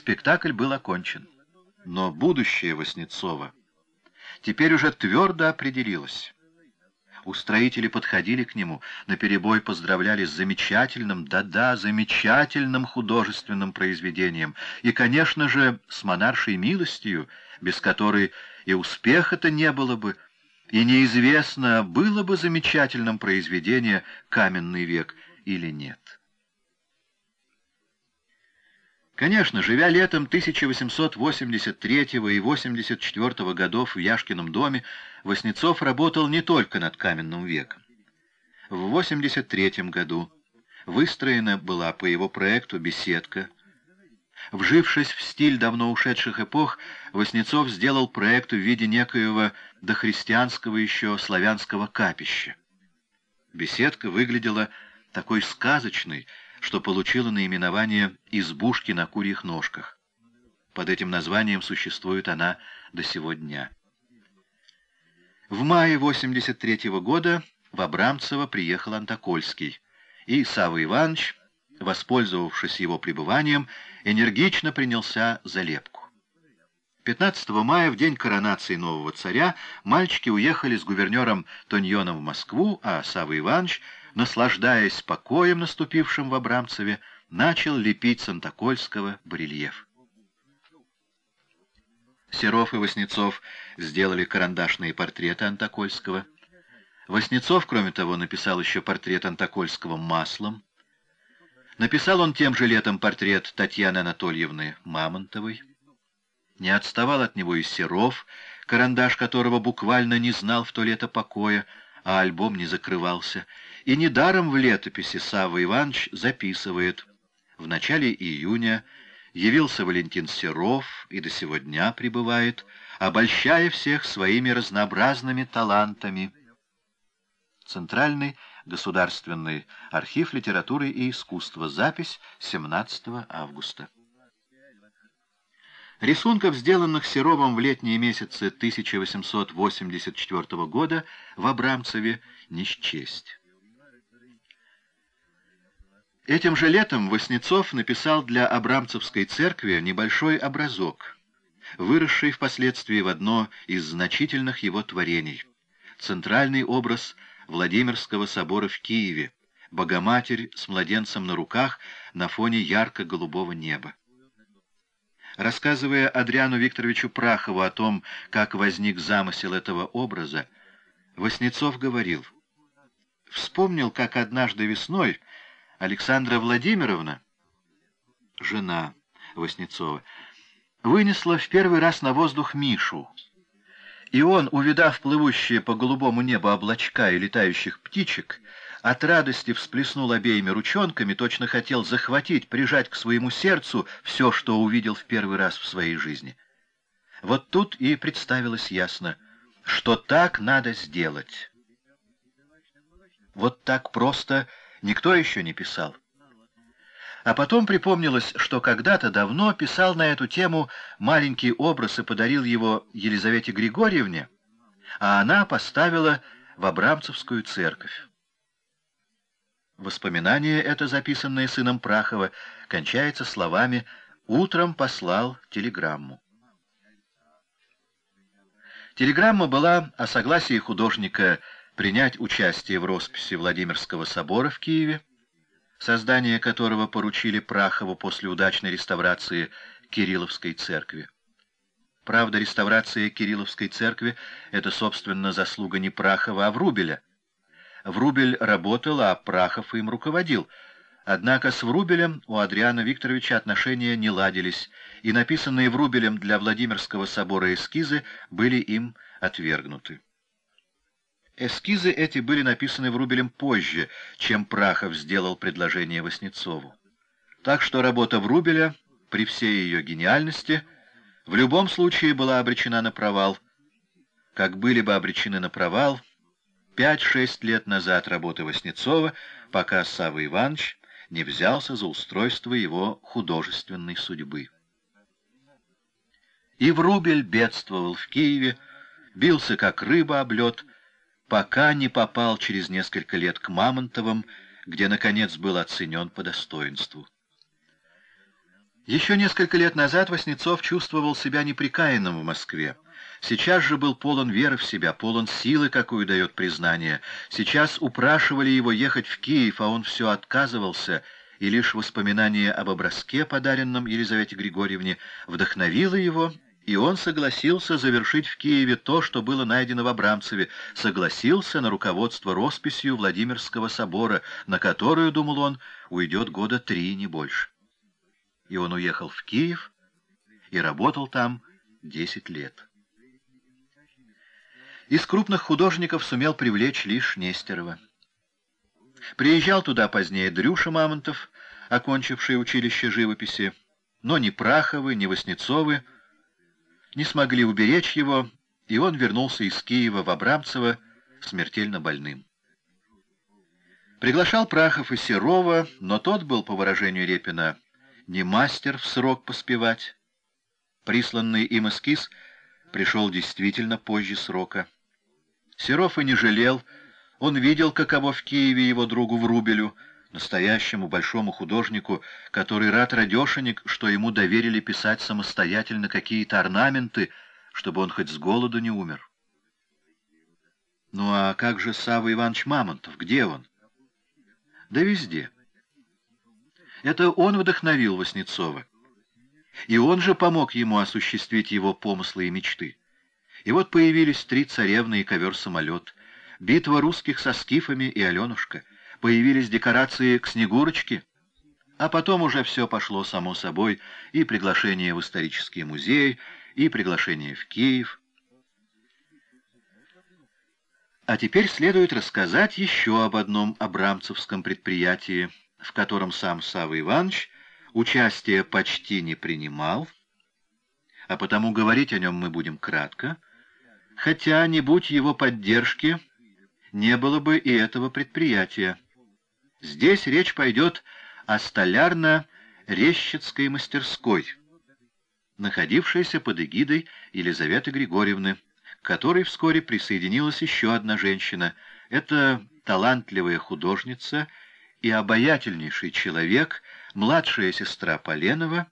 спектакль был окончен. Но будущее Васнецова теперь уже твердо определилось. Устроители подходили к нему, наперебой поздравляли с замечательным, да-да, замечательным художественным произведением, и, конечно же, с монаршей милостью, без которой и успеха-то не было бы, и неизвестно, было бы замечательным произведение «Каменный век» или нет. Конечно, живя летом 1883 и 84 годов в Яшкином доме, Васнецов работал не только над каменным веком. В 83 году выстроена была по его проекту беседка. Вжившись в стиль давно ушедших эпох, Васнецов сделал проект в виде некоего дохристианского еще славянского капища. Беседка выглядела такой сказочной, что получила наименование «избушки на курьих ножках». Под этим названием существует она до сего дня. В мае 83 -го года в Абрамцево приехал Антокольский, и Савва Иванович, воспользовавшись его пребыванием, энергично принялся за лепку. 15 мая, в день коронации нового царя, мальчики уехали с гувернером Тоньоном в Москву, а Савва Иванович — наслаждаясь покоем, наступившим в Абрамцеве, начал лепить с Антокольского барельеф. Серов и Васнецов сделали карандашные портреты Антокольского. Васнецов, кроме того, написал еще портрет Антокольского маслом. Написал он тем же летом портрет Татьяны Анатольевны Мамонтовой. Не отставал от него и Серов, карандаш которого буквально не знал в то лето покоя, а альбом не закрывался. И недаром в летописи Савва Иванович записывает. В начале июня явился Валентин Серов и до сего дня пребывает, обольщая всех своими разнообразными талантами. Центральный государственный архив литературы и искусства. Запись 17 августа. Рисунков, сделанных Серовым в летние месяцы 1884 года в Абрамцеве, не счесть. Этим же летом Васнецов написал для Абрамцевской церкви небольшой образок, выросший впоследствии в одно из значительных его творений. Центральный образ Владимирского собора в Киеве, Богоматерь с младенцем на руках на фоне ярко-голубого неба. Рассказывая Адриану Викторовичу Прахову о том, как возник замысел этого образа, Васнецов говорил, «Вспомнил, как однажды весной Александра Владимировна, жена Васнецова, вынесла в первый раз на воздух Мишу, и он, увидав плывущие по голубому небу облачка и летающих птичек, от радости всплеснул обеими ручонками, точно хотел захватить, прижать к своему сердцу все, что увидел в первый раз в своей жизни. Вот тут и представилось ясно, что так надо сделать. Вот так просто никто еще не писал. А потом припомнилось, что когда-то давно писал на эту тему маленький образ и подарил его Елизавете Григорьевне, а она поставила в Абрамцевскую церковь. Воспоминание это, записанное сыном Прахова, кончается словами «Утром послал телеграмму». Телеграмма была о согласии художника принять участие в росписи Владимирского собора в Киеве, создание которого поручили Прахову после удачной реставрации Кирилловской церкви. Правда, реставрация Кирилловской церкви — это, собственно, заслуга не Прахова, а Врубеля — Врубель работал, а Прахов им руководил. Однако с Врубелем у Адриана Викторовича отношения не ладились, и написанные Врубелем для Владимирского собора эскизы были им отвергнуты. Эскизы эти были написаны Врубелем позже, чем Прахов сделал предложение Васнецову. Так что работа Врубеля, при всей ее гениальности, в любом случае была обречена на провал. Как были бы обречены на провал пять-шесть лет назад работы Васнецова, пока Савва Иванович не взялся за устройство его художественной судьбы. И Врубель бедствовал в Киеве, бился как рыба об лед, пока не попал через несколько лет к Мамонтовым, где, наконец, был оценен по достоинству. Еще несколько лет назад Васнецов чувствовал себя неприкаянным в Москве. Сейчас же был полон веры в себя, полон силы, какую дает признание. Сейчас упрашивали его ехать в Киев, а он все отказывался, и лишь воспоминание об образке, подаренном Елизавете Григорьевне, вдохновило его, и он согласился завершить в Киеве то, что было найдено в Абрамцеве, согласился на руководство росписью Владимирского собора, на которую, думал он, уйдет года три, не больше. И он уехал в Киев и работал там десять лет. Из крупных художников сумел привлечь лишь Нестерова. Приезжал туда позднее Дрюша Мамонтов, окончивший училище живописи, но ни Праховы, ни Васнецовы не смогли уберечь его, и он вернулся из Киева в Абрамцево смертельно больным. Приглашал Прахов и Серова, но тот был, по выражению Репина, не мастер в срок поспевать. Присланный им эскиз пришел действительно позже срока. Серов и не жалел. Он видел, каково в Киеве его другу Врубелю, настоящему большому художнику, который рад радешенек, что ему доверили писать самостоятельно какие-то орнаменты, чтобы он хоть с голоду не умер. Ну а как же Савва Иванович Мамонтов? Где он? Да везде. Это он вдохновил Васнецова. И он же помог ему осуществить его помыслы и мечты. И вот появились три царевны и ковер-самолет, битва русских со скифами и Аленушка, появились декорации к Снегурочке, а потом уже все пошло само собой, и приглашение в исторический музей, и приглашение в Киев. А теперь следует рассказать еще об одном абрамцевском предприятии, в котором сам Савва Иванович участие почти не принимал, а потому говорить о нем мы будем кратко, хотя, не будь его поддержки, не было бы и этого предприятия. Здесь речь пойдет о столярно-резчицкой мастерской, находившейся под эгидой Елизаветы Григорьевны, к которой вскоре присоединилась еще одна женщина. Это талантливая художница и обаятельнейший человек, младшая сестра Поленова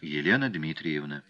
Елена Дмитриевна.